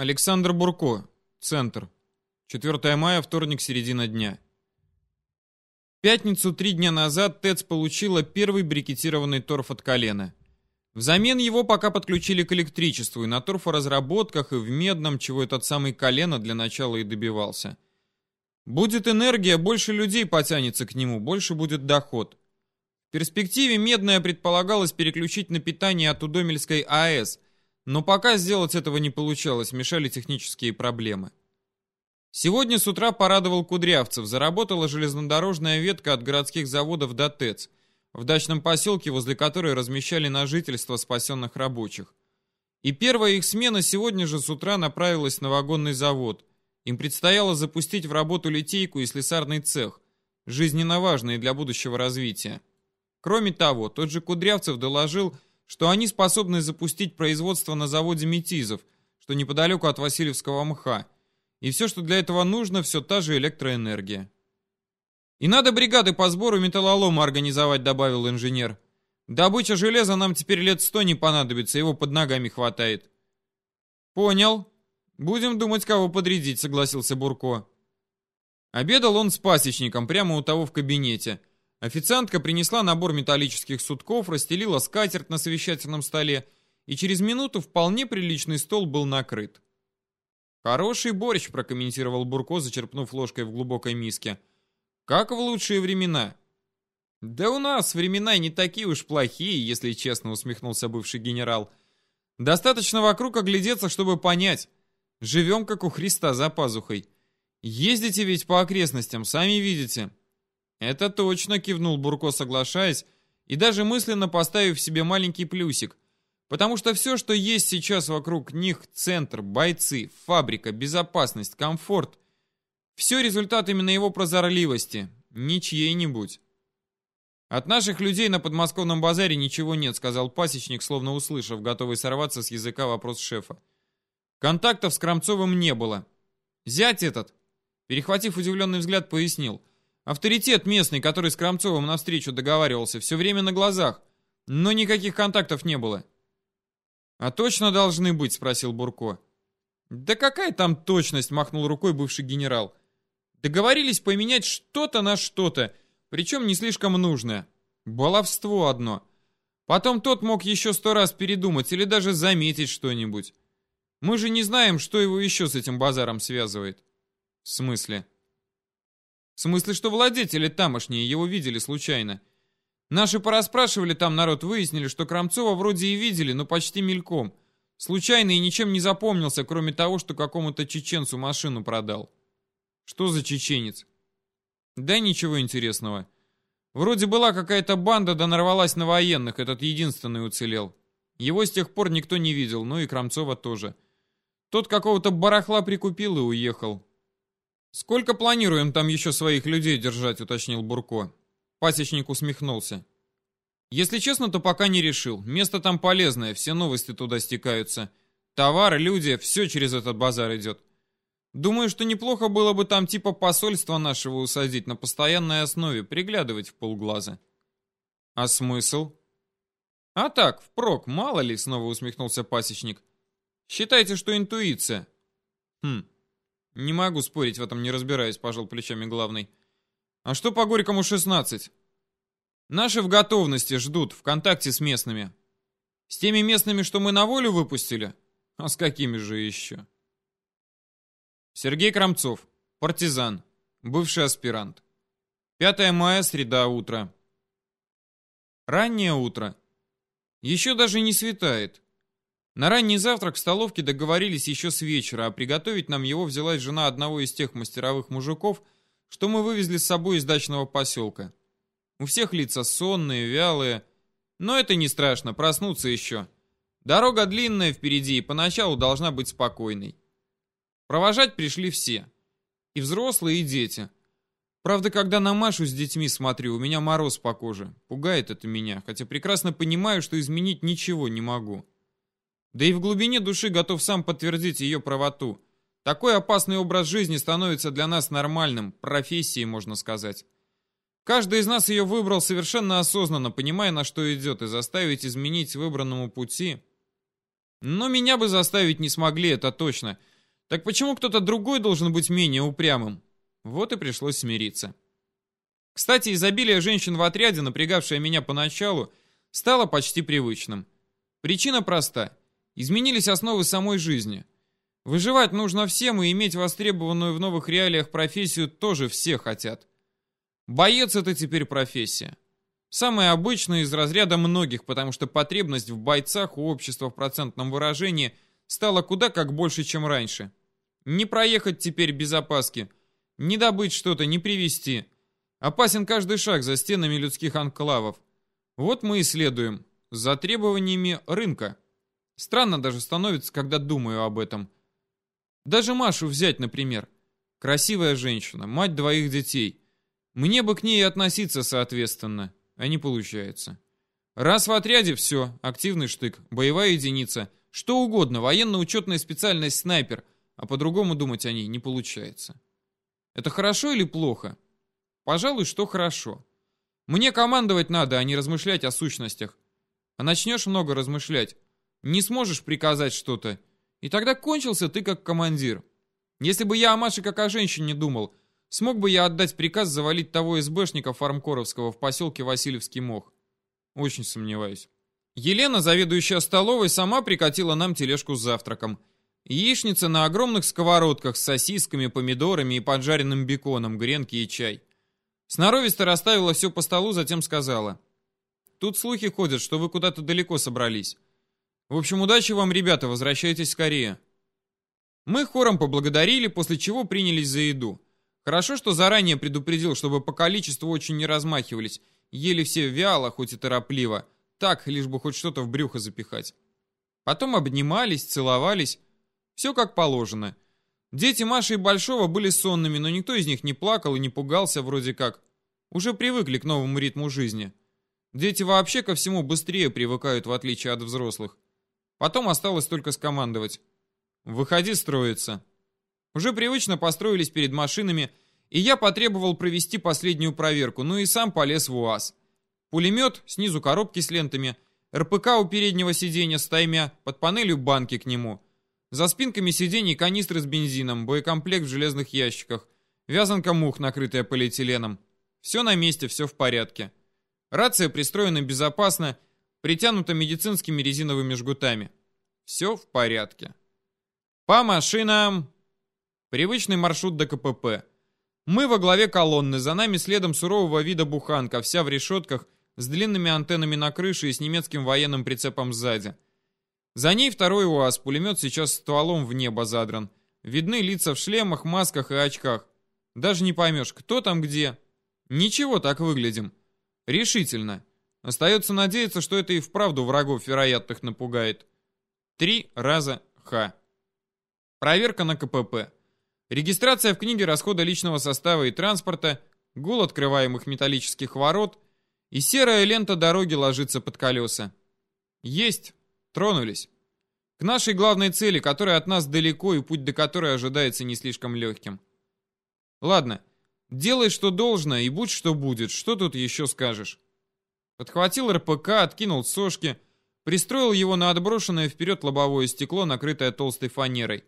Александр Бурко. Центр. 4 мая, вторник, середина дня. В пятницу три дня назад ТЭЦ получила первый брикетированный торф от колена. Взамен его пока подключили к электричеству и на торфоразработках, и в медном, чего этот самый колено для начала и добивался. Будет энергия, больше людей потянется к нему, больше будет доход. В перспективе медное предполагалось переключить на питание от Удомельской АЭС, но пока сделать этого не получалось, мешали технические проблемы. Сегодня с утра порадовал Кудрявцев, заработала железнодорожная ветка от городских заводов до ТЭЦ, в дачном поселке, возле которой размещали на жительство спасенных рабочих. И первая их смена сегодня же с утра направилась на вагонный завод. Им предстояло запустить в работу литейку и слесарный цех, жизненно важные для будущего развития. Кроме того, тот же Кудрявцев доложил, что они способны запустить производство на заводе метизов, что неподалеку от Васильевского мха. И все, что для этого нужно, все та же электроэнергия. «И надо бригады по сбору металлолома организовать», — добавил инженер. «Добыча железа нам теперь лет сто не понадобится, его под ногами хватает». «Понял. Будем думать, кого подрядить», — согласился Бурко. Обедал он с пасечником прямо у того в кабинете — Официантка принесла набор металлических сутков, расстелила скатерть на совещательном столе, и через минуту вполне приличный стол был накрыт. «Хороший борщ», — прокомментировал Бурко, зачерпнув ложкой в глубокой миске. «Как в лучшие времена». «Да у нас времена не такие уж плохие, если честно», — усмехнулся бывший генерал. «Достаточно вокруг оглядеться, чтобы понять. Живем, как у Христа, за пазухой. Ездите ведь по окрестностям, сами видите». «Это точно», — кивнул Бурко, соглашаясь, и даже мысленно поставив себе маленький плюсик, потому что все, что есть сейчас вокруг них, центр, бойцы, фабрика, безопасность, комфорт, все результат именно его прозорливости, не чьей-нибудь. «От наших людей на подмосковном базаре ничего нет», — сказал пасечник, словно услышав, готовый сорваться с языка вопрос шефа. «Контактов с Крамцовым не было. Зять этот», перехватив удивленный взгляд, пояснил — Авторитет местный, который с Крамцовым навстречу договаривался, все время на глазах, но никаких контактов не было. «А точно должны быть?» — спросил Бурко. «Да какая там точность?» — махнул рукой бывший генерал. «Договорились поменять что-то на что-то, причем не слишком нужное. Баловство одно. Потом тот мог еще сто раз передумать или даже заметить что-нибудь. Мы же не знаем, что его еще с этим базаром связывает». «В смысле?» В смысле, что владетели тамошние его видели случайно. Наши пораспрашивали там народ, выяснили, что Крамцова вроде и видели, но почти мельком. Случайно и ничем не запомнился, кроме того, что какому-то чеченцу машину продал. Что за чеченец? Да ничего интересного. Вроде была какая-то банда, да нарвалась на военных, этот единственный уцелел. Его с тех пор никто не видел, ну и Крамцова тоже. Тот какого-то барахла прикупил и уехал. «Сколько планируем там еще своих людей держать?» — уточнил Бурко. Пасечник усмехнулся. «Если честно, то пока не решил. Место там полезное, все новости туда стекаются. Товары, люди, все через этот базар идет. Думаю, что неплохо было бы там типа посольства нашего усадить на постоянной основе, приглядывать в полглаза». «А смысл?» «А так, впрок, мало ли», — снова усмехнулся пасечник. «Считайте, что интуиция». «Хм, «Не могу спорить, в этом не разбираюсь», — пожал плечами главный. «А что по Горькому 16?» «Наши в готовности ждут, в контакте с местными». «С теми местными, что мы на волю выпустили?» «А с какими же еще?» Сергей Крамцов, партизан, бывший аспирант. 5 мая, среда, утро. Раннее утро. Еще даже не светает. На ранний завтрак в столовке договорились еще с вечера, а приготовить нам его взялась жена одного из тех мастеровых мужиков, что мы вывезли с собой из дачного поселка. У всех лица сонные, вялые, но это не страшно, проснуться еще. Дорога длинная впереди и поначалу должна быть спокойной. Провожать пришли все. И взрослые, и дети. Правда, когда на Машу с детьми смотрю, у меня мороз по коже. Пугает это меня, хотя прекрасно понимаю, что изменить ничего не могу. Да и в глубине души готов сам подтвердить ее правоту. Такой опасный образ жизни становится для нас нормальным, профессией, можно сказать. Каждый из нас ее выбрал совершенно осознанно, понимая, на что идет, и заставить изменить выбранному пути. Но меня бы заставить не смогли, это точно. Так почему кто-то другой должен быть менее упрямым? Вот и пришлось смириться. Кстати, изобилие женщин в отряде, напрягавшее меня поначалу, стало почти привычным. Причина проста. Изменились основы самой жизни. Выживать нужно всем, и иметь востребованную в новых реалиях профессию тоже все хотят. Боец — это теперь профессия. Самая обычная из разряда многих, потому что потребность в бойцах у общества в процентном выражении стала куда как больше, чем раньше. Не проехать теперь без опаски, не добыть что-то, не привезти. Опасен каждый шаг за стенами людских анклавов. Вот мы и следуем, за требованиями рынка. Странно даже становится, когда думаю об этом. Даже Машу взять, например. Красивая женщина, мать двоих детей. Мне бы к ней относиться соответственно, а не получается. Раз в отряде все, активный штык, боевая единица, что угодно, военно-учетная специальность снайпер, а по-другому думать о ней не получается. Это хорошо или плохо? Пожалуй, что хорошо. Мне командовать надо, а не размышлять о сущностях. А начнешь много размышлять, не сможешь приказать что-то, и тогда кончился ты как командир. Если бы я о Маше как о женщине думал, смог бы я отдать приказ завалить того СБшника Фармкоровского в поселке Васильевский Мох? Очень сомневаюсь. Елена, заведующая столовой, сама прикатила нам тележку с завтраком. Яичница на огромных сковородках с сосисками, помидорами и поджаренным беконом, гренки и чай. Сноровисто расставила все по столу, затем сказала. «Тут слухи ходят, что вы куда-то далеко собрались. В общем, удачи вам, ребята, возвращайтесь скорее. Мы хором поблагодарили, после чего принялись за еду. Хорошо, что заранее предупредил, чтобы по количеству очень не размахивались. Ели все вяло, хоть и торопливо. Так, лишь бы хоть что-то в брюхо запихать. Потом обнимались, целовались. Все как положено. Дети Маши и Большого были сонными, но никто из них не плакал и не пугался вроде как. Уже привыкли к новому ритму жизни. Дети вообще ко всему быстрее привыкают, в отличие от взрослых. Потом осталось только скомандовать. «Выходи строиться». Уже привычно построились перед машинами, и я потребовал провести последнюю проверку, ну и сам полез в УАЗ. Пулемет, снизу коробки с лентами, РПК у переднего сиденья с таймя, под панелью банки к нему. За спинками сидений канистры с бензином, боекомплект в железных ящиках, вязанка мух, накрытая полиэтиленом. Все на месте, все в порядке. Рация пристроена безопасно, притянута медицинскими резиновыми жгутами. Все в порядке. По машинам. Привычный маршрут до КПП. Мы во главе колонны, за нами следом сурового вида буханка, вся в решетках, с длинными антеннами на крыше и с немецким военным прицепом сзади. За ней второй УАЗ, пулемет сейчас стволом в небо задран. Видны лица в шлемах, масках и очках. Даже не поймешь, кто там где. Ничего так выглядим. Решительно. Остается надеяться, что это и вправду врагов вероятных напугает. Три раза Х. Проверка на КПП. Регистрация в книге расхода личного состава и транспорта, гул открываемых металлических ворот, и серая лента дороги ложится под колеса. Есть. Тронулись. К нашей главной цели, которая от нас далеко и путь до которой ожидается не слишком легким. Ладно, делай, что должно, и будь, что будет. Что тут еще скажешь? Подхватил РПК, откинул сошки, пристроил его на отброшенное вперед лобовое стекло, накрытое толстой фанерой.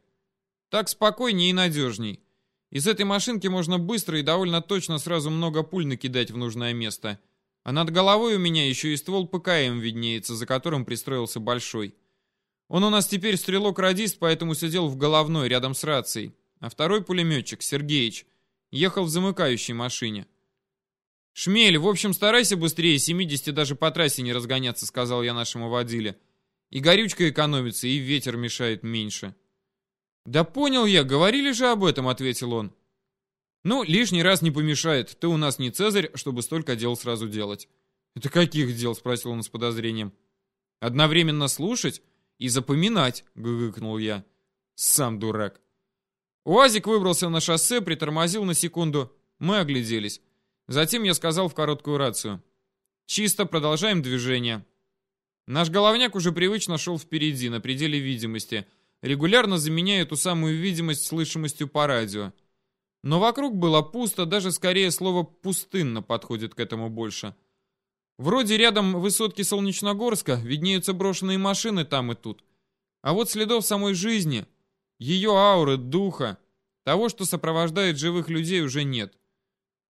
Так спокойнее и надежней. Из этой машинки можно быстро и довольно точно сразу много пуль накидать в нужное место. А над головой у меня еще и ствол ПКМ виднеется, за которым пристроился большой. Он у нас теперь стрелок-радист, поэтому сидел в головной рядом с рацией. А второй пулеметчик, Сергеич, ехал в замыкающей машине. «Шмель, в общем, старайся быстрее 70 даже по трассе не разгоняться», — сказал я нашему водиле. «И горючка экономится, и ветер мешает меньше». «Да понял я, говорили же об этом», — ответил он. «Ну, лишний раз не помешает. Ты у нас не Цезарь, чтобы столько дел сразу делать». «Это каких дел?» — спросил он с подозрением. «Одновременно слушать и запоминать», — гыгыкнул я. «Сам дурак». УАЗик выбрался на шоссе, притормозил на секунду. Мы огляделись. Затем я сказал в короткую рацию. «Чисто, продолжаем движение». Наш головняк уже привычно шел впереди, на пределе видимости, регулярно заменяя ту самую видимость слышимостью по радио. Но вокруг было пусто, даже скорее слово «пустынно» подходит к этому больше. Вроде рядом высотки Солнечногорска виднеются брошенные машины там и тут. А вот следов самой жизни, Ее ауры, духа, того, что сопровождает живых людей, уже нет.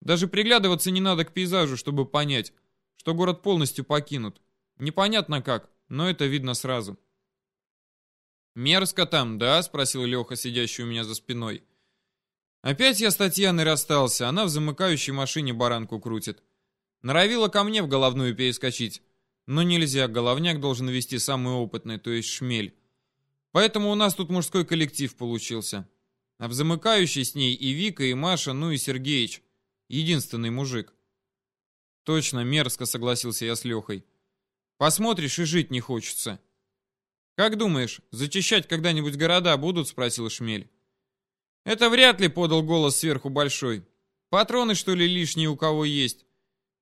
Даже приглядываться не надо к пейзажу, чтобы понять, что город полностью покинут. Непонятно как, но это видно сразу. «Мерзко там, да?» — спросил Леха, сидящий у меня за спиной. Опять я с Татьяной расстался, она в замыкающей машине баранку крутит. Норовила ко мне в головную перескочить. Но нельзя, головняк должен вести самый опытный, то есть шмель. Поэтому у нас тут мужской коллектив получился. А в замыкающей с ней и Вика, и Маша, ну и Сергеич. Единственный мужик. Точно, мерзко согласился я с Лехой. Посмотришь и жить не хочется. Как думаешь, зачищать когда-нибудь города будут? Спросил Шмель. Это вряд ли подал голос сверху большой. Патроны, что ли, лишние у кого есть?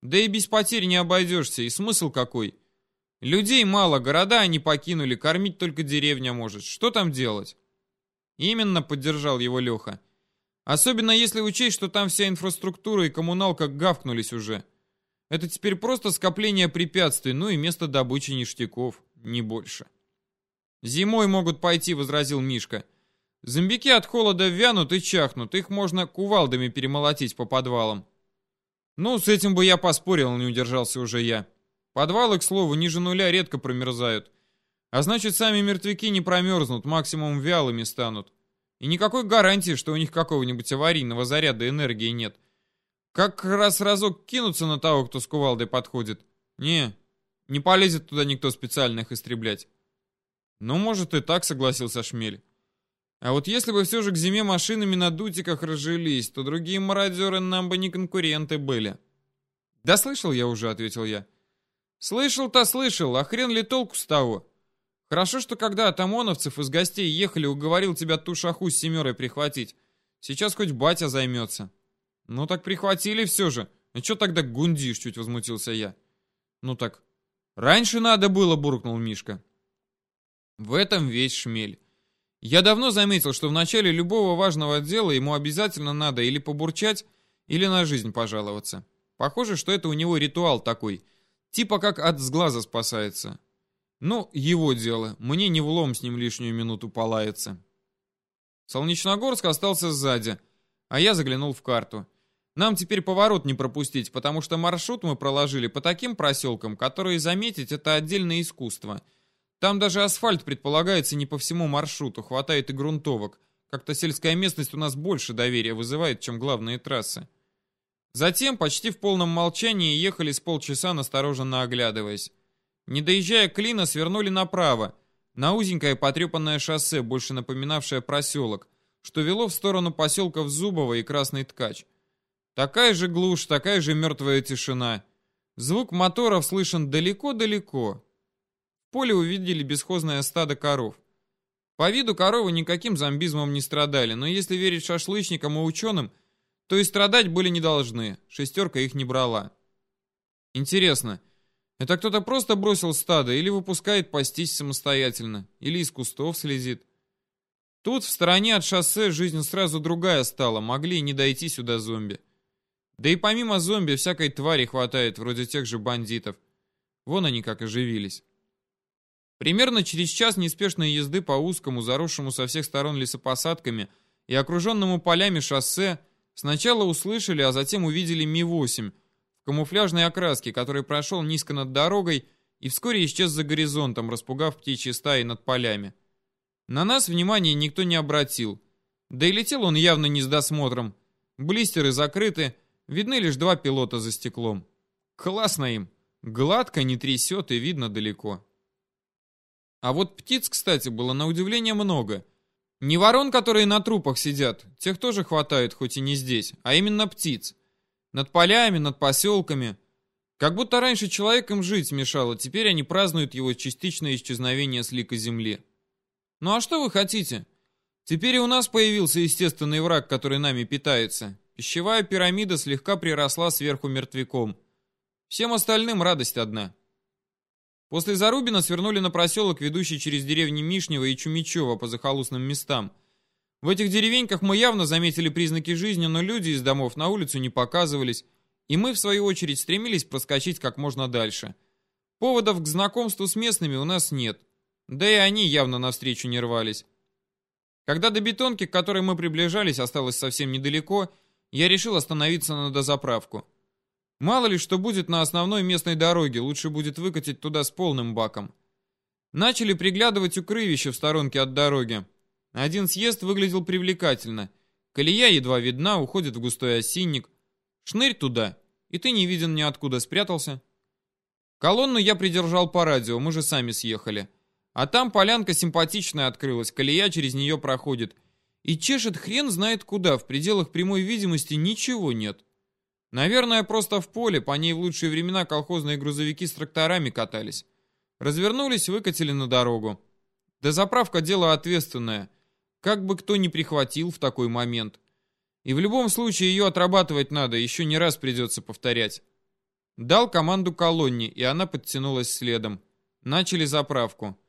Да и без потерь не обойдешься, и смысл какой? Людей мало, города они покинули, кормить только деревня может. Что там делать? Именно поддержал его Леха. Особенно если учесть, что там вся инфраструктура и коммуналка гавкнулись уже. Это теперь просто скопление препятствий, ну и место добычи ништяков, не больше. «Зимой могут пойти», — возразил Мишка. «Зомбики от холода вянут и чахнут, их можно кувалдами перемолотить по подвалам». Ну, с этим бы я поспорил, не удержался уже я. Подвалы, к слову, ниже нуля редко промерзают. А значит, сами мертвяки не промерзнут, максимум вялыми станут. И никакой гарантии, что у них какого-нибудь аварийного заряда энергии нет. Как раз разок кинуться на того, кто с кувалдой подходит. Не, не полезет туда никто специально их истреблять. Ну, может и так, согласился Шмель. А вот если бы все же к зиме машинами на дутиках разжились, то другие мародеры нам бы не конкуренты были. Да слышал я уже, ответил я. Слышал-то слышал, а хрен ли толку с того? Хорошо, что когда от ОМОНовцев из гостей ехали, уговорил тебя ту шаху с семерой прихватить. Сейчас хоть батя займется. Ну так прихватили все же. А что тогда гундишь, чуть возмутился я. Ну так, раньше надо было, буркнул Мишка. В этом весь шмель. Я давно заметил, что в начале любого важного дела ему обязательно надо или побурчать, или на жизнь пожаловаться. Похоже, что это у него ритуал такой, типа как от сглаза спасается. Ну, его дело, мне не влом с ним лишнюю минуту полаяться. Солнечногорск остался сзади, а я заглянул в карту. Нам теперь поворот не пропустить, потому что маршрут мы проложили по таким проселкам, которые заметить это отдельное искусство — там даже асфальт предполагается не по всему маршруту, хватает и грунтовок. Как-то сельская местность у нас больше доверия вызывает, чем главные трассы. Затем, почти в полном молчании, ехали с полчаса, настороженно оглядываясь. Не доезжая Клина, свернули направо, на узенькое потрепанное шоссе, больше напоминавшее проселок, что вело в сторону поселков Зубово и Красный Ткач. Такая же глушь, такая же мертвая тишина. Звук моторов слышен далеко-далеко, поле увидели бесхозное стадо коров. По виду коровы никаким зомбизмом не страдали, но если верить шашлычникам и ученым, то и страдать были не должны, шестерка их не брала. Интересно, это кто-то просто бросил стадо или выпускает пастись самостоятельно, или из кустов слезит? Тут, в стороне от шоссе, жизнь сразу другая стала, могли не дойти сюда зомби. Да и помимо зомби всякой твари хватает, вроде тех же бандитов. Вон они как оживились. Примерно через час неспешной езды по узкому, заросшему со всех сторон лесопосадками и окруженному полями шоссе сначала услышали, а затем увидели Ми-8 в камуфляжной окраске, который прошел низко над дорогой и вскоре исчез за горизонтом, распугав птичьи стаи над полями. На нас внимания никто не обратил. Да и летел он явно не с досмотром. Блистеры закрыты, видны лишь два пилота за стеклом. Классно им. Гладко, не трясет и видно далеко. А вот птиц, кстати, было на удивление много. Не ворон, которые на трупах сидят, тех тоже хватает, хоть и не здесь, а именно птиц. Над полями, над поселками. Как будто раньше человек им жить мешало, теперь они празднуют его частичное исчезновение с лика земли. Ну а что вы хотите? Теперь и у нас появился естественный враг, который нами питается. Пищевая пирамида слегка приросла сверху мертвяком. Всем остальным радость одна. После Зарубина свернули на проселок, ведущий через деревни Мишнева и Чумичева по захолустным местам. В этих деревеньках мы явно заметили признаки жизни, но люди из домов на улицу не показывались, и мы, в свою очередь, стремились проскочить как можно дальше. Поводов к знакомству с местными у нас нет, да и они явно навстречу не рвались. Когда до бетонки, к которой мы приближались, осталось совсем недалеко, я решил остановиться на дозаправку. Мало ли что будет на основной местной дороге, лучше будет выкатить туда с полным баком. Начали приглядывать укрывище в сторонке от дороги. Один съезд выглядел привлекательно. Колея едва видна, уходит в густой осинник. Шнырь туда, и ты не виден ниоткуда, спрятался. Колонну я придержал по радио, мы же сами съехали. А там полянка симпатичная открылась, колея через нее проходит. И чешет хрен знает куда, в пределах прямой видимости ничего нет. Наверное, просто в поле, по ней в лучшие времена колхозные грузовики с тракторами катались. Развернулись, выкатили на дорогу. Да заправка дело ответственное. Как бы кто ни прихватил в такой момент. И в любом случае ее отрабатывать надо, еще не раз придется повторять. Дал команду колонне, и она подтянулась следом. Начали заправку.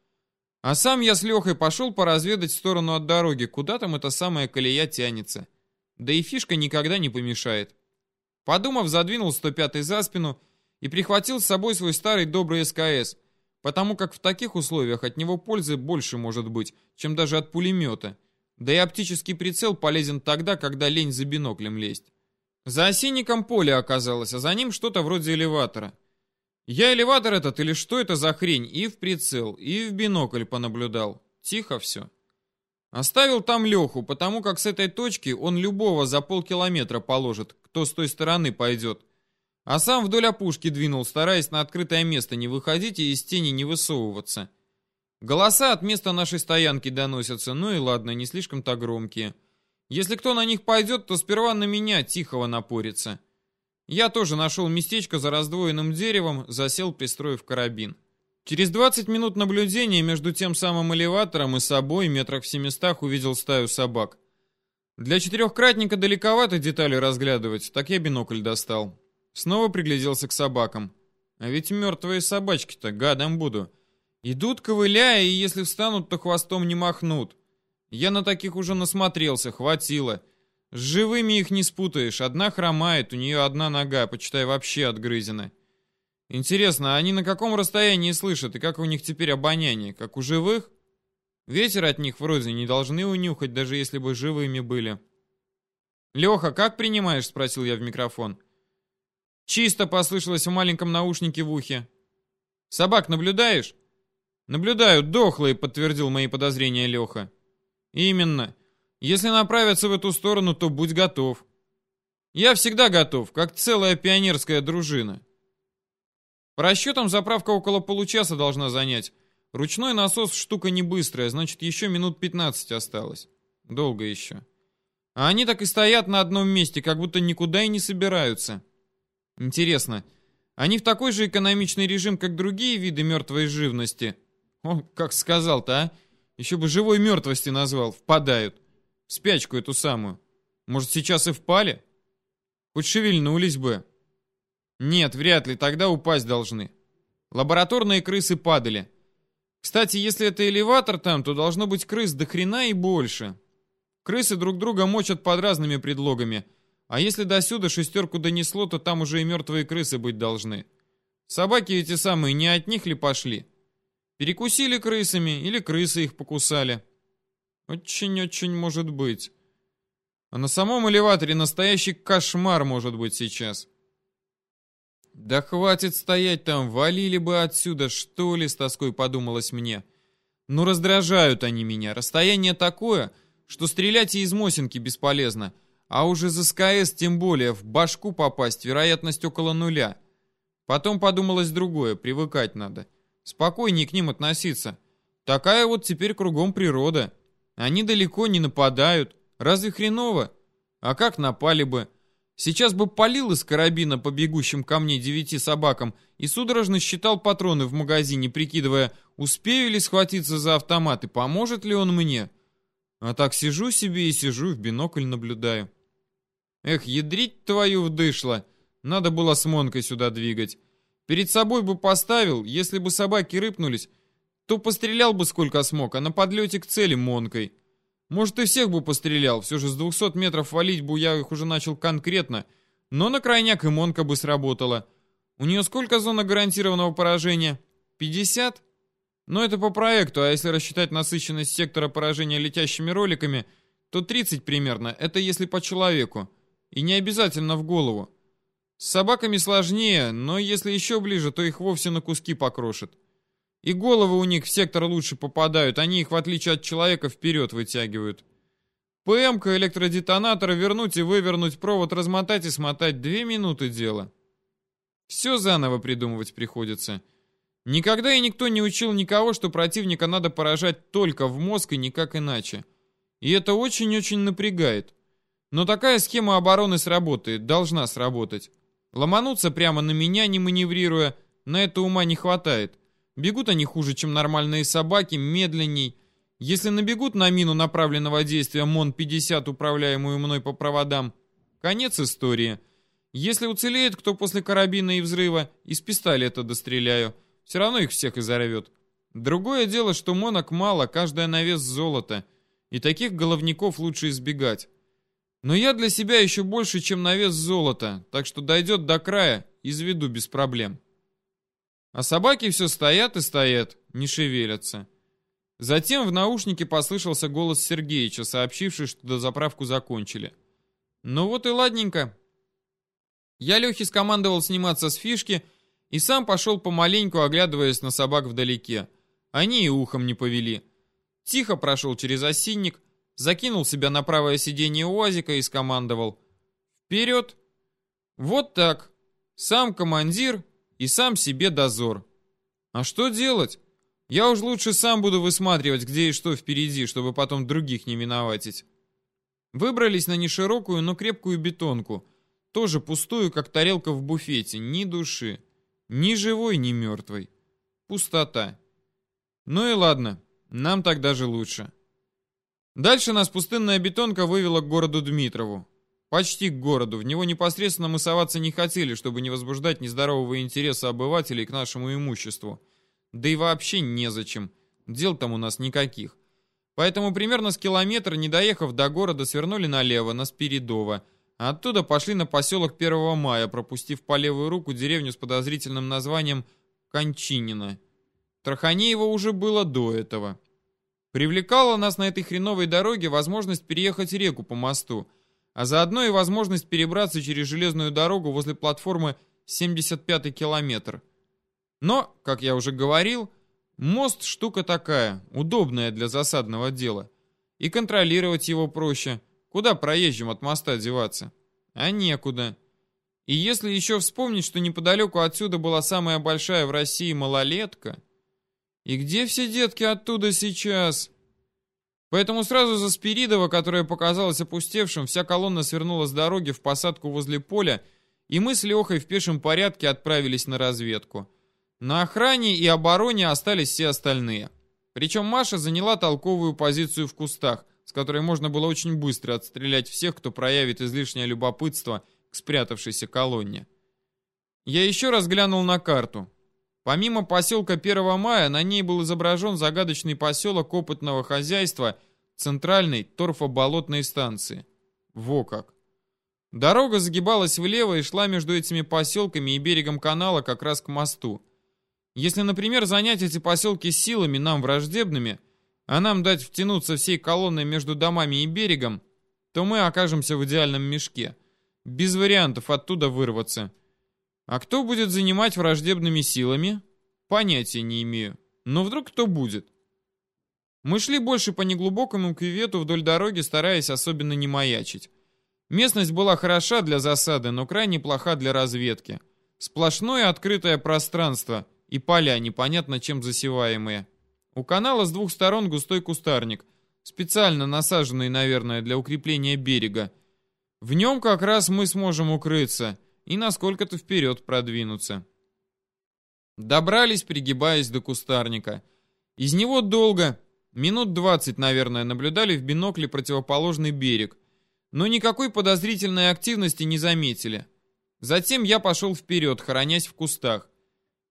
А сам я с Лехой пошел поразведать в сторону от дороги, куда там эта самая колея тянется. Да и фишка никогда не помешает. Подумав, задвинул 105-й за спину и прихватил с собой свой старый добрый СКС, потому как в таких условиях от него пользы больше может быть, чем даже от пулемета. Да и оптический прицел полезен тогда, когда лень за биноклем лезть. За осинником поле оказалось, а за ним что-то вроде элеватора. Я элеватор этот или что это за хрень и в прицел, и в бинокль понаблюдал. Тихо все. Оставил там Леху, потому как с этой точки он любого за полкилометра положит, кто с той стороны пойдет. А сам вдоль опушки двинул, стараясь на открытое место не выходить и из тени не высовываться. Голоса от места нашей стоянки доносятся, ну и ладно, не слишком-то громкие. Если кто на них пойдет, то сперва на меня тихого напорится. Я тоже нашел местечко за раздвоенным деревом, засел, пристроив карабин. Через 20 минут наблюдения между тем самым элеватором и собой метрах в семистах увидел стаю собак. Для четырехкратника далековато детали разглядывать, так я бинокль достал. Снова пригляделся к собакам. А ведь мертвые собачки-то, гадом буду. Идут ковыляя, и если встанут, то хвостом не махнут. Я на таких уже насмотрелся, хватило. С живыми их не спутаешь. Одна хромает, у нее одна нога, почитай, вообще отгрызена. Интересно, а они на каком расстоянии слышат, и как у них теперь обоняние? Как у живых? Ветер от них вроде не должны унюхать, даже если бы живыми были. «Леха, как принимаешь?» — спросил я в микрофон. «Чисто послышалось в маленьком наушнике в ухе». «Собак наблюдаешь?» «Наблюдаю, дохлые», — подтвердил мои подозрения Леха. «Именно. Если направятся в эту сторону, то будь готов. Я всегда готов, как целая пионерская дружина. По расчетам, заправка около получаса должна занять. Ручной насос штука не быстрая, значит, еще минут 15 осталось. Долго еще. А они так и стоят на одном месте, как будто никуда и не собираются. Интересно, они в такой же экономичный режим, как другие виды мертвой живности? О, как сказал-то, а? Еще бы живой мертвости назвал, впадают. В спячку эту самую. Может, сейчас и впали? Хоть шевельнулись бы. Нет, вряд ли, тогда упасть должны. Лабораторные крысы падали. Кстати, если это элеватор там, то должно быть крыс до хрена и больше. Крысы друг друга мочат под разными предлогами. А если до сюда шестерку донесло, то там уже и мертвые крысы быть должны. Собаки эти самые не от них ли пошли? Перекусили крысами или крысы их покусали? Очень-очень может быть. А на самом элеваторе настоящий кошмар может быть сейчас. Да хватит стоять там, валили бы отсюда, что ли, с тоской подумалось мне. Ну раздражают они меня, расстояние такое, что стрелять и из Мосинки бесполезно, а уже за СКС тем более, в башку попасть вероятность около нуля. Потом подумалось другое, привыкать надо. Спокойнее к ним относиться. Такая вот теперь кругом природа. Они далеко не нападают. Разве хреново? А как напали бы? Сейчас бы полил из карабина по бегущим ко мне девяти собакам и судорожно считал патроны в магазине, прикидывая, успею ли схватиться за автомат и поможет ли он мне. А так сижу себе и сижу, в бинокль наблюдаю. Эх, ядрить твою вдышло. Надо было с Монкой сюда двигать. Перед собой бы поставил, если бы собаки рыпнулись, то пострелял бы сколько смог, а на подлете к цели Монкой. Может, и всех бы пострелял, все же с 200 метров валить бы я их уже начал конкретно, но на крайняк и Монка бы сработала. У нее сколько зона гарантированного поражения? 50? Но это по проекту, а если рассчитать насыщенность сектора поражения летящими роликами, то 30 примерно, это если по человеку. И не обязательно в голову. С собаками сложнее, но если еще ближе, то их вовсе на куски покрошит. И головы у них в сектор лучше попадают, они их, в отличие от человека, вперед вытягивают. ПМ-ка электродетонатора вернуть и вывернуть провод, размотать и смотать две минуты дело. Все заново придумывать приходится. Никогда и никто не учил никого, что противника надо поражать только в мозг и никак иначе. И это очень-очень напрягает. Но такая схема обороны сработает, должна сработать. Ломануться прямо на меня, не маневрируя, на это ума не хватает. Бегут они хуже, чем нормальные собаки, медленней. Если набегут на мину направленного действия МОН-50, управляемую мной по проводам, конец истории. Если уцелеет кто после карабина и взрыва, из пистолета достреляю. Все равно их всех и зарвет. Другое дело, что монок мало, каждая на вес золота. И таких головников лучше избегать. Но я для себя еще больше, чем на вес золота, так что дойдет до края, изведу без проблем. А собаки все стоят и стоят, не шевелятся. Затем в наушнике послышался голос Сергеича, сообщивший, что дозаправку закончили. Ну вот и ладненько. Я Лехе скомандовал сниматься с фишки и сам пошел помаленьку, оглядываясь на собак вдалеке. Они и ухом не повели. Тихо прошел через осинник, закинул себя на правое сиденье УАЗика и скомандовал. «Вперед!» Вот так. Сам командир и сам себе дозор. А что делать? Я уж лучше сам буду высматривать, где и что впереди, чтобы потом других не виноватить. Выбрались на неширокую, но крепкую бетонку. Тоже пустую, как тарелка в буфете. Ни души. Ни живой, ни мертвой. Пустота. Ну и ладно. Нам так даже лучше. Дальше нас пустынная бетонка вывела к городу Дмитрову. Почти к городу. В него непосредственно мы соваться не хотели, чтобы не возбуждать нездорового интереса обывателей к нашему имуществу. Да и вообще незачем. Дел там у нас никаких. Поэтому примерно с километра, не доехав до города, свернули налево, на Спиридово. Оттуда пошли на поселок 1 мая, пропустив по левую руку деревню с подозрительным названием Кончинина. Траханеево уже было до этого. Привлекала нас на этой хреновой дороге возможность переехать реку по мосту, а заодно и возможность перебраться через железную дорогу возле платформы 75-й километр. Но, как я уже говорил, мост штука такая, удобная для засадного дела. И контролировать его проще. Куда проезжим от моста деваться? А некуда. И если еще вспомнить, что неподалеку отсюда была самая большая в России малолетка... И где все детки оттуда сейчас? Поэтому сразу за Спиридово, которое показалось опустевшим, вся колонна свернула с дороги в посадку возле поля, и мы с Лехой в пешем порядке отправились на разведку. На охране и обороне остались все остальные. Причем Маша заняла толковую позицию в кустах, с которой можно было очень быстро отстрелять всех, кто проявит излишнее любопытство к спрятавшейся колонне. Я еще раз глянул на карту. Помимо поселка 1 мая, на ней был изображен загадочный поселок опытного хозяйства центральной торфоболотной станции. Во как! Дорога загибалась влево и шла между этими поселками и берегом канала как раз к мосту. Если, например, занять эти поселки силами нам враждебными, а нам дать втянуться всей колонной между домами и берегом, то мы окажемся в идеальном мешке. Без вариантов оттуда вырваться. А кто будет занимать враждебными силами? Понятия не имею. Но вдруг кто будет? Мы шли больше по неглубокому кювету вдоль дороги, стараясь особенно не маячить. Местность была хороша для засады, но крайне плоха для разведки. Сплошное открытое пространство и поля, непонятно чем засеваемые. У канала с двух сторон густой кустарник, специально насаженный, наверное, для укрепления берега. В нем как раз мы сможем укрыться — и насколько-то вперед продвинуться. Добрались, пригибаясь до кустарника. Из него долго, минут двадцать, наверное, наблюдали в бинокле противоположный берег, но никакой подозрительной активности не заметили. Затем я пошел вперед, хоронясь в кустах.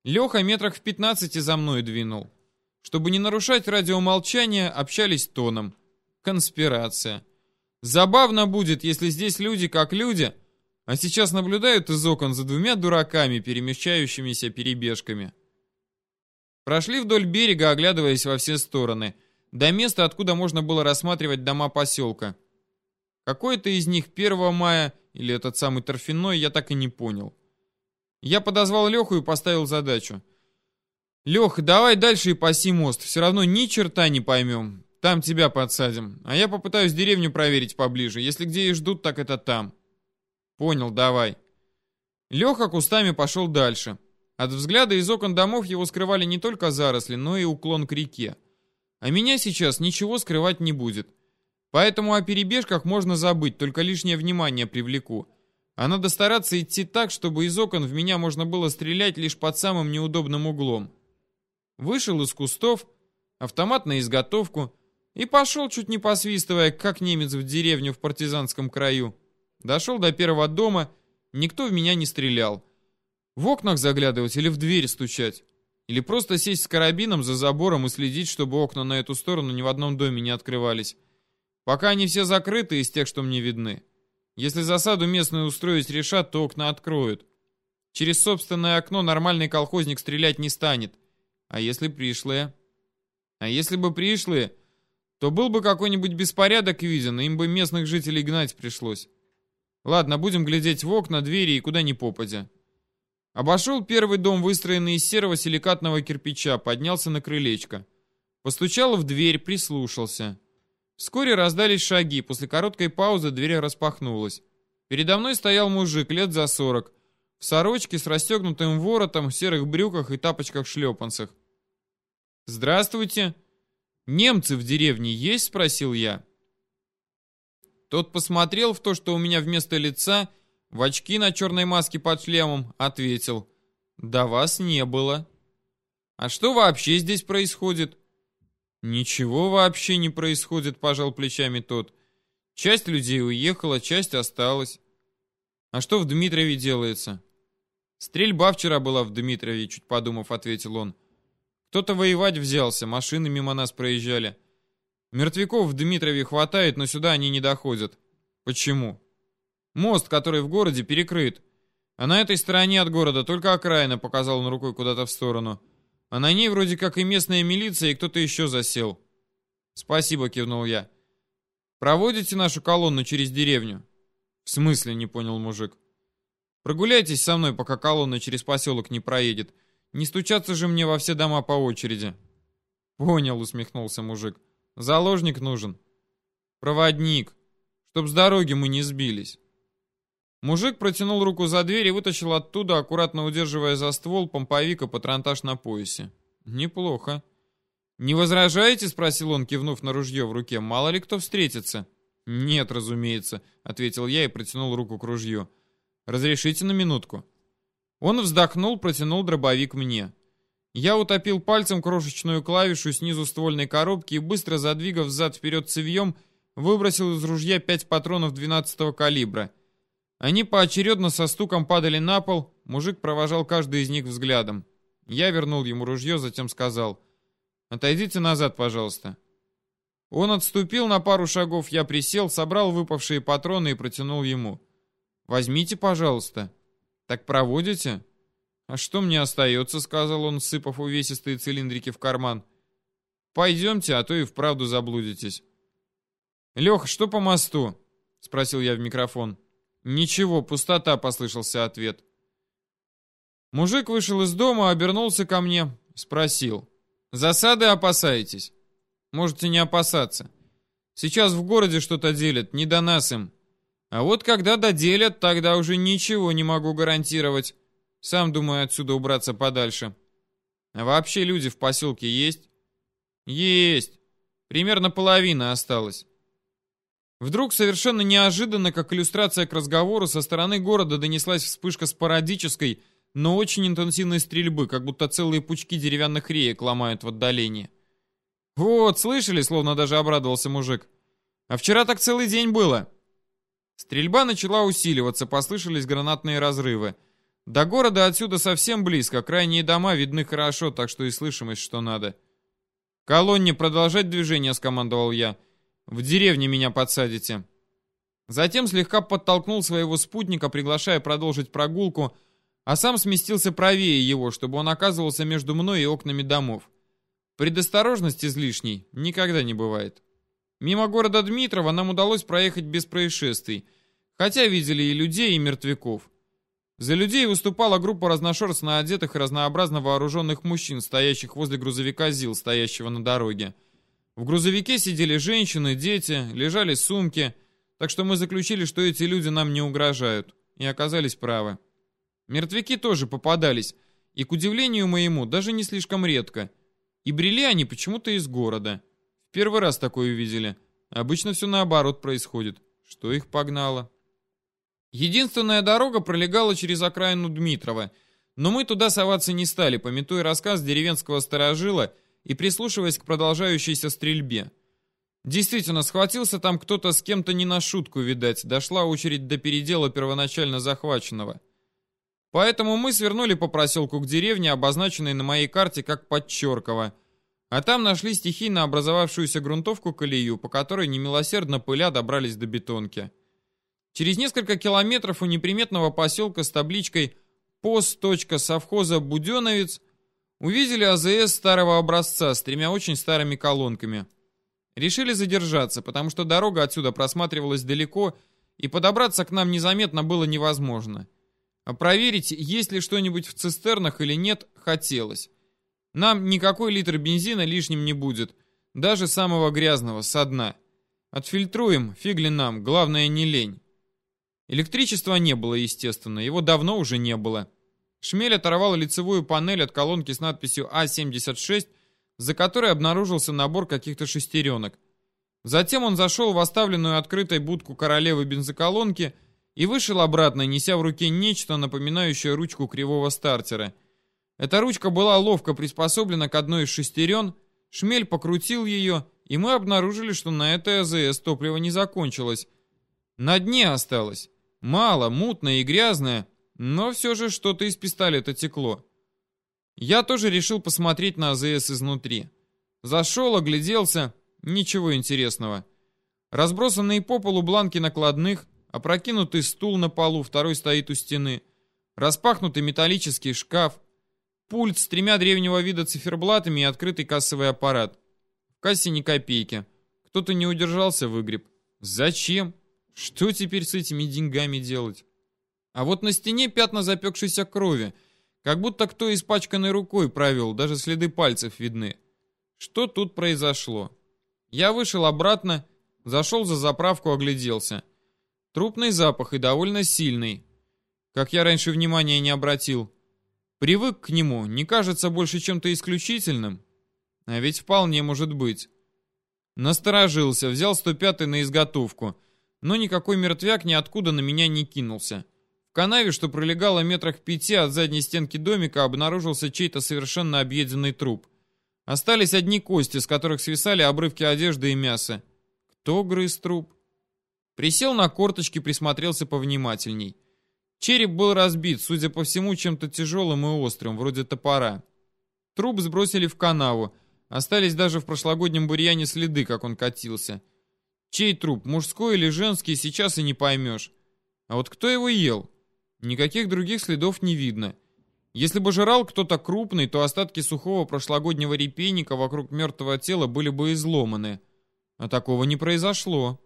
Леха метрах в пятнадцати за мной двинул. Чтобы не нарушать радиомолчание, общались тоном. Конспирация. Забавно будет, если здесь люди как люди, а сейчас наблюдают из окон за двумя дураками, перемещающимися перебежками. Прошли вдоль берега, оглядываясь во все стороны, до места, откуда можно было рассматривать дома поселка. Какой-то из них 1 мая или этот самый торфяной, я так и не понял. Я подозвал Леху и поставил задачу. Лех, давай дальше и паси мост, все равно ни черта не поймем. Там тебя подсадим, а я попытаюсь деревню проверить поближе. Если где и ждут, так это там. Понял, давай. Леха кустами пошел дальше. От взгляда из окон домов его скрывали не только заросли, но и уклон к реке. А меня сейчас ничего скрывать не будет. Поэтому о перебежках можно забыть, только лишнее внимание привлеку. А надо стараться идти так, чтобы из окон в меня можно было стрелять лишь под самым неудобным углом. Вышел из кустов, автомат на изготовку и пошел, чуть не посвистывая, как немец в деревню в партизанском краю. Дошел до первого дома, никто в меня не стрелял. В окнах заглядывать или в дверь стучать? Или просто сесть с карабином за забором и следить, чтобы окна на эту сторону ни в одном доме не открывались? Пока они все закрыты из тех, что мне видны. Если засаду местные устроить решат, то окна откроют. Через собственное окно нормальный колхозник стрелять не станет. А если пришлые? А если бы пришлые, то был бы какой-нибудь беспорядок виден, им бы местных жителей гнать пришлось. Ладно, будем глядеть в окна, двери и куда ни попадя. Обошел первый дом, выстроенный из серого силикатного кирпича, поднялся на крылечко. Постучал в дверь, прислушался. Вскоре раздались шаги, после короткой паузы дверь распахнулась. Передо мной стоял мужик лет за сорок, в сорочке с расстегнутым воротом, в серых брюках и тапочках-шлепанцах. «Здравствуйте! Немцы в деревне есть?» — спросил я. Тот посмотрел в то, что у меня вместо лица, в очки на черной маске под шлемом, ответил. «Да вас не было». «А что вообще здесь происходит?» «Ничего вообще не происходит», — пожал плечами тот. «Часть людей уехала, часть осталась». «А что в Дмитрове делается?» «Стрельба вчера была в Дмитрове», — чуть подумав, ответил он. «Кто-то воевать взялся, машины мимо нас проезжали. Мертвяков в Дмитрове хватает, но сюда они не доходят». «Почему?» «Мост, который в городе, перекрыт. А на этой стороне от города только окраина», — показал он рукой куда-то в сторону. А на ней вроде как и местная милиция, и кто-то еще засел. Спасибо, кивнул я. Проводите нашу колонну через деревню? В смысле, не понял мужик. Прогуляйтесь со мной, пока колонна через поселок не проедет. Не стучаться же мне во все дома по очереди. Понял, усмехнулся мужик. Заложник нужен. Проводник. Чтоб с дороги мы не сбились. Мужик протянул руку за дверь и вытащил оттуда, аккуратно удерживая за ствол, помповика патронтаж на поясе. Неплохо. «Не возражаете?» — спросил он, кивнув на ружье в руке. «Мало ли кто встретится». «Нет, разумеется», — ответил я и протянул руку к ружью. «Разрешите на минутку». Он вздохнул, протянул дробовик мне. Я утопил пальцем крошечную клавишу снизу ствольной коробки и, быстро задвигав взад-вперед цевьем, выбросил из ружья пять патронов 12-го калибра — они поочередно со стуком падали на пол, мужик провожал каждый из них взглядом. Я вернул ему ружье, затем сказал, «Отойдите назад, пожалуйста». Он отступил на пару шагов, я присел, собрал выпавшие патроны и протянул ему. «Возьмите, пожалуйста». «Так проводите?» «А что мне остается?» — сказал он, сыпав увесистые цилиндрики в карман. «Пойдемте, а то и вправду заблудитесь». «Леха, что по мосту?» — спросил я в микрофон. «Ничего, пустота», — послышался ответ. Мужик вышел из дома, обернулся ко мне, спросил. «Засады опасаетесь?» «Можете не опасаться. Сейчас в городе что-то делят, не до нас им. А вот когда доделят, тогда уже ничего не могу гарантировать. Сам думаю отсюда убраться подальше. А вообще люди в поселке есть?» «Есть. Примерно половина осталась. Вдруг совершенно неожиданно, как иллюстрация к разговору, со стороны города донеслась вспышка спорадической, но очень интенсивной стрельбы, как будто целые пучки деревянных реек ломают в отдалении. «Вот, слышали?» — словно даже обрадовался мужик. «А вчера так целый день было». Стрельба начала усиливаться, послышались гранатные разрывы. До города отсюда совсем близко, крайние дома видны хорошо, так что и слышимость что надо. «Колонне продолжать движение», — скомандовал я. В деревне меня подсадите». Затем слегка подтолкнул своего спутника, приглашая продолжить прогулку, а сам сместился правее его, чтобы он оказывался между мной и окнами домов. Предосторожность излишней никогда не бывает. Мимо города Дмитрова нам удалось проехать без происшествий, хотя видели и людей, и мертвяков. За людей выступала группа разношерстно одетых и разнообразно вооруженных мужчин, стоящих возле грузовика ЗИЛ, стоящего на дороге. В грузовике сидели женщины, дети, лежали сумки, так что мы заключили, что эти люди нам не угрожают, и оказались правы. Мертвяки тоже попадались, и, к удивлению моему, даже не слишком редко. И брели они почему-то из города. В первый раз такое увидели. Обычно все наоборот происходит. Что их погнало? Единственная дорога пролегала через окраину Дмитрова, но мы туда соваться не стали, пометуя рассказ деревенского сторожила и прислушиваясь к продолжающейся стрельбе. Действительно, схватился там кто-то с кем-то не на шутку, видать, дошла очередь до передела первоначально захваченного. Поэтому мы свернули по проселку к деревне, обозначенной на моей карте как Подчерково, а там нашли стихийно образовавшуюся грунтовку колею, по которой немилосердно пыля добрались до бетонки. Через несколько километров у неприметного поселка с табличкой «Пост. Совхоза Буденовец» увидели АЗС старого образца с тремя очень старыми колонками. Решили задержаться, потому что дорога отсюда просматривалась далеко, и подобраться к нам незаметно было невозможно. А проверить, есть ли что-нибудь в цистернах или нет, хотелось. Нам никакой литр бензина лишним не будет, даже самого грязного, со дна. Отфильтруем, фигли нам, главное не лень. Электричества не было, естественно, его давно уже не было. Шмель оторвал лицевую панель от колонки с надписью А76, за которой обнаружился набор каких-то шестеренок. Затем он зашел в оставленную открытой будку королевы бензоколонки и вышел обратно, неся в руке нечто, напоминающее ручку кривого стартера. Эта ручка была ловко приспособлена к одной из шестерен, Шмель покрутил ее, и мы обнаружили, что на этой АЗС топливо не закончилось. На дне осталось. Мало, мутное и грязное, но все же что-то из пистолета текло. Я тоже решил посмотреть на АЗС изнутри. Зашел, огляделся, ничего интересного. Разбросанные по полу бланки накладных, опрокинутый стул на полу, второй стоит у стены, распахнутый металлический шкаф, пульт с тремя древнего вида циферблатами и открытый кассовый аппарат. В кассе ни копейки. Кто-то не удержался, выгреб. Зачем? Что теперь с этими деньгами делать? А вот на стене пятна запекшейся крови, как будто кто испачканной рукой провел, даже следы пальцев видны. Что тут произошло? Я вышел обратно, зашел за заправку, огляделся. Трупный запах и довольно сильный. Как я раньше внимания не обратил. Привык к нему, не кажется больше чем-то исключительным? А ведь вполне может быть. Насторожился, взял 105-й на изготовку — но никакой мертвяк ниоткуда на меня не кинулся. В канаве, что пролегало метрах пяти от задней стенки домика, обнаружился чей-то совершенно объеденный труп. Остались одни кости, с которых свисали обрывки одежды и мяса. Кто грыз труп? Присел на корточки, присмотрелся повнимательней. Череп был разбит, судя по всему, чем-то тяжелым и острым, вроде топора. Труп сбросили в канаву. Остались даже в прошлогоднем бурьяне следы, как он катился. Чей труп, мужской или женский, сейчас и не поймешь. А вот кто его ел? Никаких других следов не видно. Если бы жрал кто-то крупный, то остатки сухого прошлогоднего репейника вокруг мертвого тела были бы изломаны. А такого не произошло.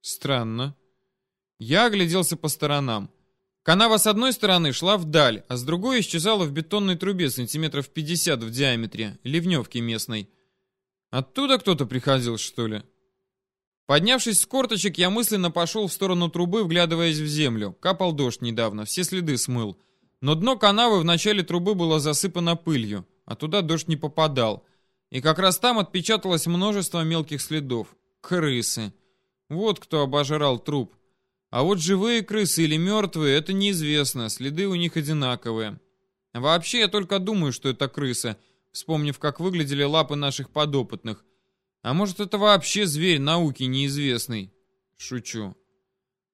Странно. Я огляделся по сторонам. Канава с одной стороны шла вдаль, а с другой исчезала в бетонной трубе сантиметров 50 в диаметре, ливневки местной. Оттуда кто-то приходил, что ли? Поднявшись с корточек, я мысленно пошел в сторону трубы, вглядываясь в землю. Капал дождь недавно, все следы смыл. Но дно канавы в начале трубы было засыпано пылью, а туда дождь не попадал. И как раз там отпечаталось множество мелких следов. Крысы. Вот кто обожрал труп. А вот живые крысы или мертвые, это неизвестно, следы у них одинаковые. Вообще, я только думаю, что это крыса, вспомнив, как выглядели лапы наших подопытных. А может, это вообще зверь науки неизвестный? Шучу.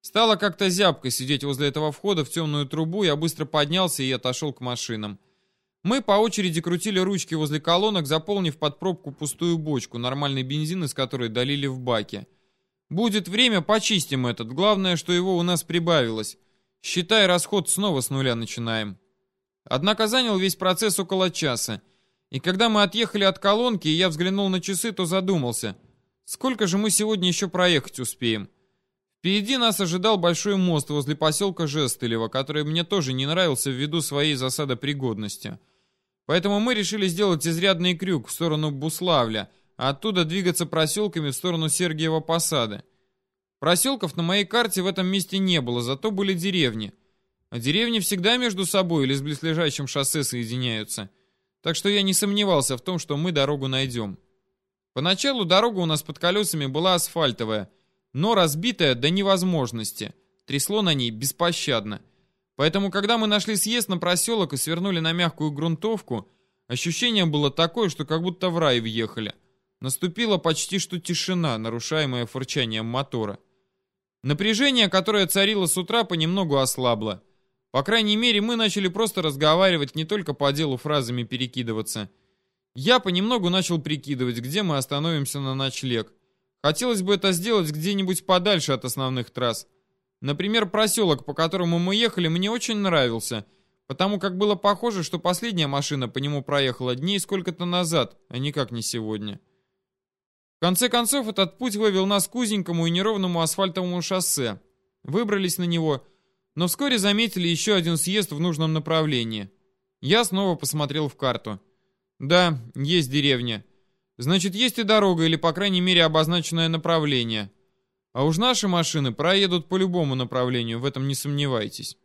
Стало как-то зябко сидеть возле этого входа в темную трубу, я быстро поднялся и отошел к машинам. Мы по очереди крутили ручки возле колонок, заполнив под пробку пустую бочку, нормальный бензин из которой долили в баке. Будет время, почистим этот. Главное, что его у нас прибавилось. Считай, расход снова с нуля начинаем. Однако занял весь процесс около часа. И когда мы отъехали от колонки, и я взглянул на часы, то задумался, сколько же мы сегодня еще проехать успеем. Впереди нас ожидал большой мост возле поселка Жестылево, который мне тоже не нравился ввиду своей засадопригодности. Поэтому мы решили сделать изрядный крюк в сторону Буславля, а оттуда двигаться проселками в сторону Сергиева Посада. Проселков на моей карте в этом месте не было, зато были деревни. А деревни всегда между собой или с близлежащим шоссе соединяются. Так что я не сомневался в том, что мы дорогу найдем. Поначалу дорога у нас под колесами была асфальтовая, но разбитая до невозможности. Трясло на ней беспощадно. Поэтому, когда мы нашли съезд на проселок и свернули на мягкую грунтовку, ощущение было такое, что как будто в рай въехали. Наступила почти что тишина, нарушаемая фырчанием мотора. Напряжение, которое царило с утра, понемногу ослабло. По крайней мере, мы начали просто разговаривать, не только по делу фразами перекидываться. Я понемногу начал прикидывать, где мы остановимся на ночлег. Хотелось бы это сделать где-нибудь подальше от основных трасс. Например, проселок, по которому мы ехали, мне очень нравился, потому как было похоже, что последняя машина по нему проехала дней сколько-то назад, а никак не сегодня. В конце концов, этот путь вывел нас к узенькому и неровному асфальтовому шоссе. Выбрались на него, но вскоре заметили еще один съезд в нужном направлении. Я снова посмотрел в карту. Да, есть деревня. Значит, есть и дорога, или, по крайней мере, обозначенное направление. А уж наши машины проедут по любому направлению, в этом не сомневайтесь.